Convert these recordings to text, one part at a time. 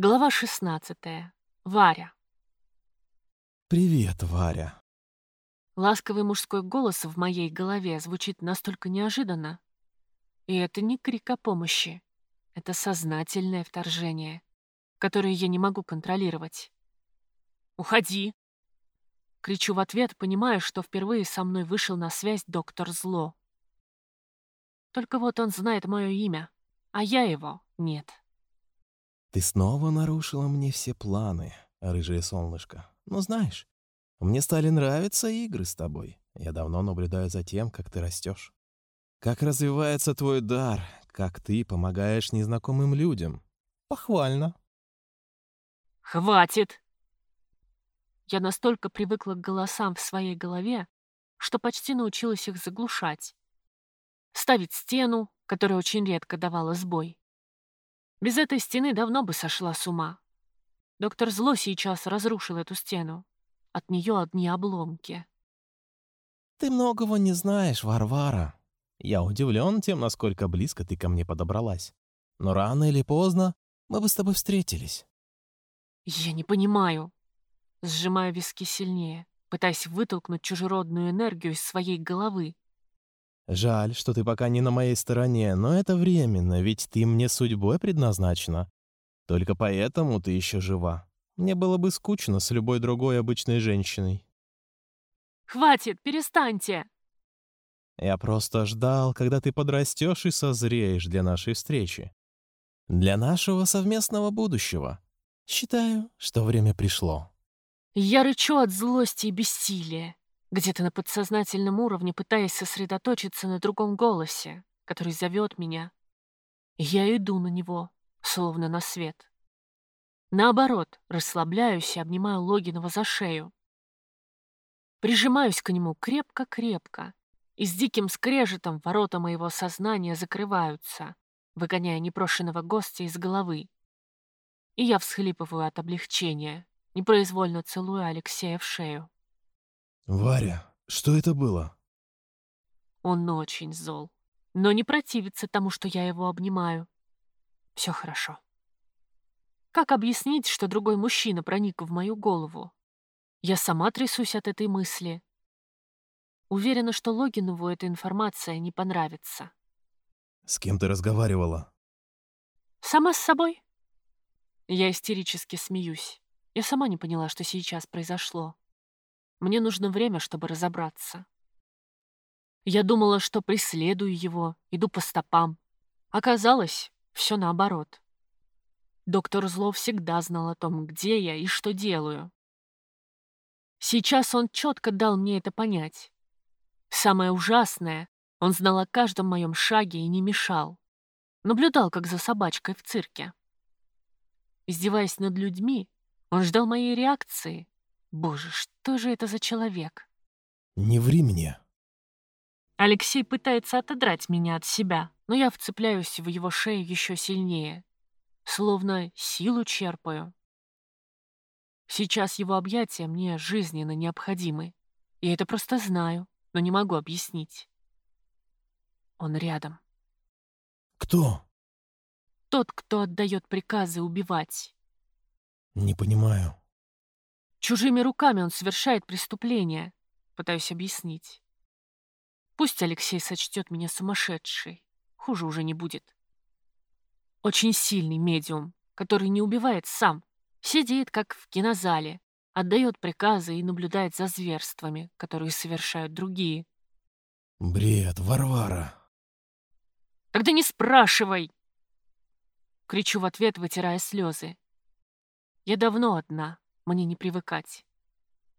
Глава 16. Варя. «Привет, Варя». Ласковый мужской голос в моей голове звучит настолько неожиданно. И это не крик о помощи. Это сознательное вторжение, которое я не могу контролировать. «Уходи!» Кричу в ответ, понимая, что впервые со мной вышел на связь доктор Зло. Только вот он знает мое имя, а я его нет. Ты снова нарушила мне все планы, рыжее солнышко. Но знаешь, мне стали нравиться игры с тобой. Я давно наблюдаю за тем, как ты растешь. Как развивается твой дар, как ты помогаешь незнакомым людям. Похвально. «Хватит!» Я настолько привыкла к голосам в своей голове, что почти научилась их заглушать. Ставить стену, которая очень редко давала сбой. Без этой стены давно бы сошла с ума. Доктор Зло сейчас разрушил эту стену. От нее одни обломки. Ты многого не знаешь, Варвара. Я удивлен тем, насколько близко ты ко мне подобралась. Но рано или поздно мы бы с тобой встретились. Я не понимаю. Сжимаю виски сильнее, пытаясь вытолкнуть чужеродную энергию из своей головы. Жаль, что ты пока не на моей стороне, но это временно, ведь ты мне судьбой предназначена. Только поэтому ты еще жива. Мне было бы скучно с любой другой обычной женщиной. Хватит, перестаньте! Я просто ждал, когда ты подрастешь и созреешь для нашей встречи. Для нашего совместного будущего. Считаю, что время пришло. Я рычу от злости и бессилия где-то на подсознательном уровне пытаясь сосредоточиться на другом голосе, который зовет меня. я иду на него, словно на свет. Наоборот, расслабляюсь и обнимаю Логинова за шею. Прижимаюсь к нему крепко-крепко, и с диким скрежетом ворота моего сознания закрываются, выгоняя непрошенного гостя из головы. И я всхлипываю от облегчения, непроизвольно целуя Алексея в шею. «Варя, что это было?» Он очень зол, но не противится тому, что я его обнимаю. Все хорошо. Как объяснить, что другой мужчина проник в мою голову? Я сама трясусь от этой мысли. Уверена, что Логинову эта информация не понравится. «С кем ты разговаривала?» «Сама с собой?» Я истерически смеюсь. Я сама не поняла, что сейчас произошло. Мне нужно время, чтобы разобраться. Я думала, что преследую его, иду по стопам. Оказалось, все наоборот. Доктор Зло всегда знал о том, где я и что делаю. Сейчас он четко дал мне это понять. Самое ужасное, он знал о каждом моем шаге и не мешал. Наблюдал, как за собачкой в цирке. Издеваясь над людьми, он ждал моей реакции, Боже, что же это за человек? Не ври мне. Алексей пытается отодрать меня от себя, но я вцепляюсь в его шею еще сильнее, словно силу черпаю. Сейчас его объятия мне жизненно необходимы. Я это просто знаю, но не могу объяснить. Он рядом. Кто? Тот, кто отдает приказы убивать. Не понимаю. Чужими руками он совершает преступление. Пытаюсь объяснить. Пусть Алексей сочтет меня сумасшедшей. Хуже уже не будет. Очень сильный медиум, который не убивает сам. Сидит, как в кинозале, отдает приказы и наблюдает за зверствами, которые совершают другие. Бред, Варвара. Тогда не спрашивай! Кричу в ответ, вытирая слезы. Я давно одна, мне не привыкать.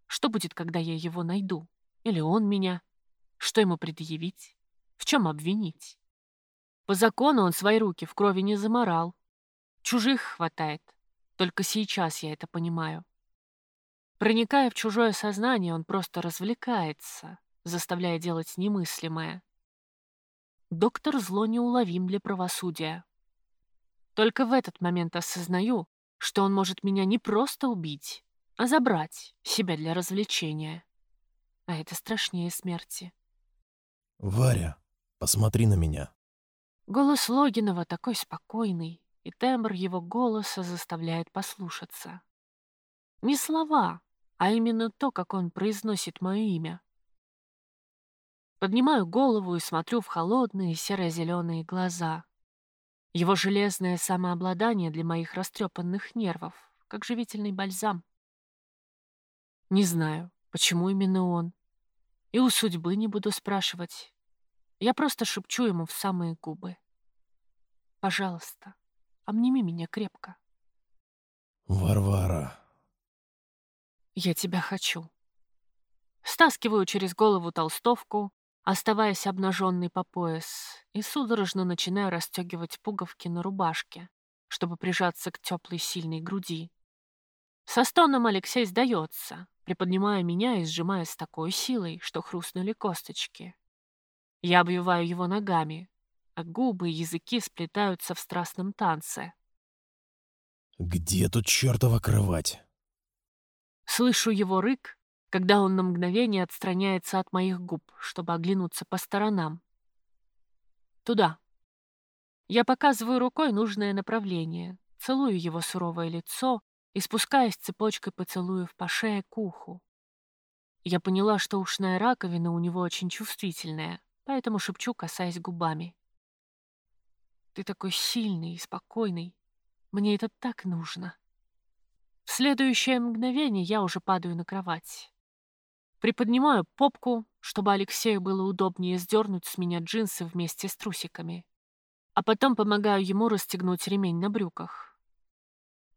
Что будет, когда я его найду? Или он меня? Что ему предъявить? В чем обвинить? По закону он свои руки в крови не заморал. Чужих хватает. Только сейчас я это понимаю. Проникая в чужое сознание, он просто развлекается, заставляя делать немыслимое. Доктор зло неуловим для правосудия. Только в этот момент осознаю, что он может меня не просто убить, а забрать себя для развлечения. А это страшнее смерти. «Варя, посмотри на меня». Голос Логинова такой спокойный, и тембр его голоса заставляет послушаться. Не слова, а именно то, как он произносит мое имя. Поднимаю голову и смотрю в холодные серо-зеленые глаза. Его железное самообладание для моих растрепанных нервов, как живительный бальзам. Не знаю, почему именно он. И у судьбы не буду спрашивать. Я просто шепчу ему в самые губы. Пожалуйста, обними меня крепко. Варвара. Я тебя хочу. Стаскиваю через голову толстовку, оставаясь обнаженной по пояс, и судорожно начинаю расстегивать пуговки на рубашке, чтобы прижаться к теплой сильной груди. Со стоном Алексей сдается, приподнимая меня и сжимая с такой силой, что хрустнули косточки. Я обвиваю его ногами, а губы и языки сплетаются в страстном танце. «Где тут чертова кровать?» Слышу его рык, когда он на мгновение отстраняется от моих губ, чтобы оглянуться по сторонам. Туда. Я показываю рукой нужное направление, целую его суровое лицо и спускаясь цепочкой поцелуев по шее к уху. Я поняла, что ушная раковина у него очень чувствительная, поэтому шепчу, касаясь губами. «Ты такой сильный и спокойный. Мне это так нужно». В следующее мгновение я уже падаю на кровать. Приподнимаю попку, чтобы Алексею было удобнее сдернуть с меня джинсы вместе с трусиками. А потом помогаю ему расстегнуть ремень на брюках.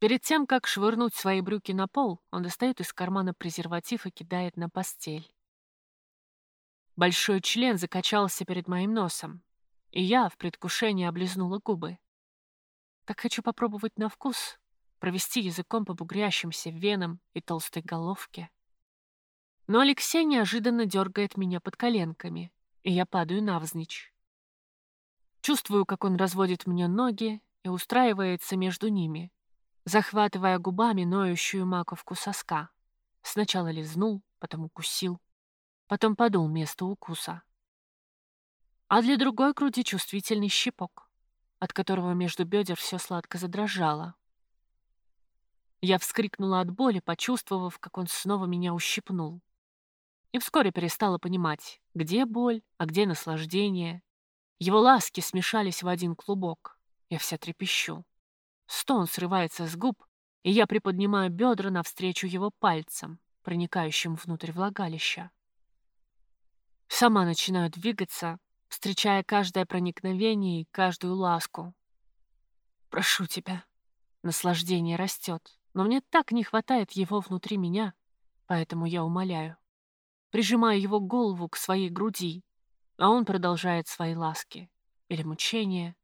Перед тем, как швырнуть свои брюки на пол, он достает из кармана презерватив и кидает на постель. Большой член закачался перед моим носом, и я в предвкушении облизнула губы. Так хочу попробовать на вкус, провести языком по бугрящимся венам и толстой головке. Но Алексей неожиданно дергает меня под коленками, и я падаю навзничь. Чувствую, как он разводит мне ноги и устраивается между ними, захватывая губами ноющую маковку соска. Сначала лизнул, потом укусил, потом подул место укуса. А для другой груди чувствительный щипок, от которого между бедер все сладко задрожало. Я вскрикнула от боли, почувствовав, как он снова меня ущипнул и вскоре перестала понимать, где боль, а где наслаждение. Его ласки смешались в один клубок. Я вся трепещу. Стон срывается с губ, и я приподнимаю бедра навстречу его пальцам, проникающим внутрь влагалища. Сама начинаю двигаться, встречая каждое проникновение и каждую ласку. Прошу тебя. Наслаждение растет, но мне так не хватает его внутри меня, поэтому я умоляю прижимая его голову к своей груди, а он продолжает свои ласки или мучения.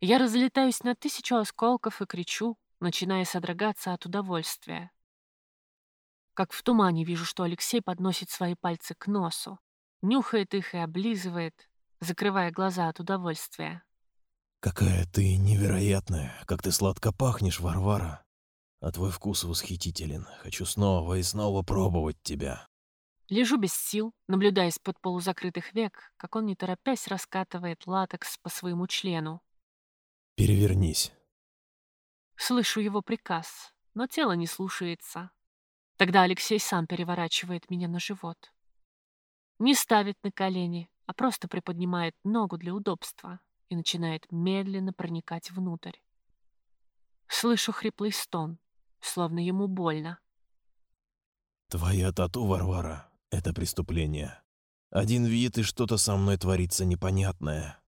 Я разлетаюсь на тысячу осколков и кричу, начиная содрогаться от удовольствия. Как в тумане вижу, что Алексей подносит свои пальцы к носу, нюхает их и облизывает, закрывая глаза от удовольствия. «Какая ты невероятная! Как ты сладко пахнешь, Варвара! А твой вкус восхитителен. Хочу снова и снова пробовать тебя!» Лежу без сил, наблюдая из-под полузакрытых век, как он, не торопясь, раскатывает латекс по своему члену. «Перевернись». Слышу его приказ, но тело не слушается. Тогда Алексей сам переворачивает меня на живот. Не ставит на колени, а просто приподнимает ногу для удобства и начинает медленно проникать внутрь. Слышу хриплый стон, словно ему больно. «Твоя тату, Варвара, это преступление. Один вид, и что-то со мной творится непонятное.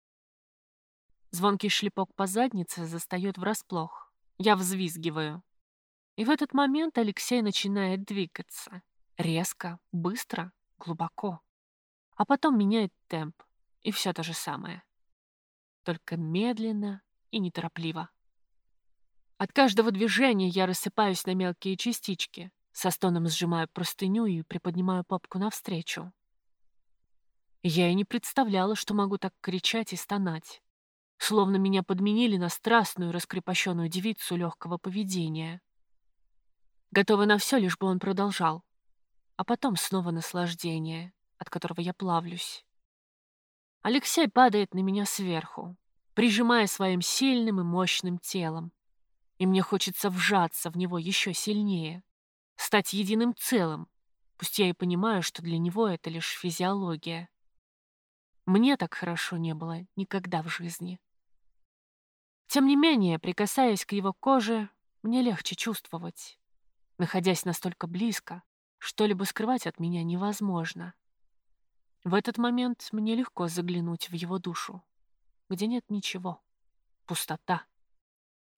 Звонкий шлепок по заднице застает врасплох. Я взвизгиваю. И в этот момент Алексей начинает двигаться. Резко, быстро, глубоко. А потом меняет темп. И все то же самое. Только медленно и неторопливо. От каждого движения я рассыпаюсь на мелкие частички. Со стоном сжимаю простыню и приподнимаю папку навстречу. Я и не представляла, что могу так кричать и стонать. Словно меня подменили на страстную, раскрепощенную девицу легкого поведения. Готова на все, лишь бы он продолжал. А потом снова наслаждение, от которого я плавлюсь. Алексей падает на меня сверху, прижимая своим сильным и мощным телом. И мне хочется вжаться в него еще сильнее, стать единым целым, пусть я и понимаю, что для него это лишь физиология. Мне так хорошо не было никогда в жизни. Тем не менее, прикасаясь к его коже, мне легче чувствовать. Находясь настолько близко, что-либо скрывать от меня невозможно. В этот момент мне легко заглянуть в его душу, где нет ничего. Пустота.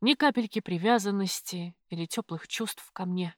Ни капельки привязанности или теплых чувств ко мне.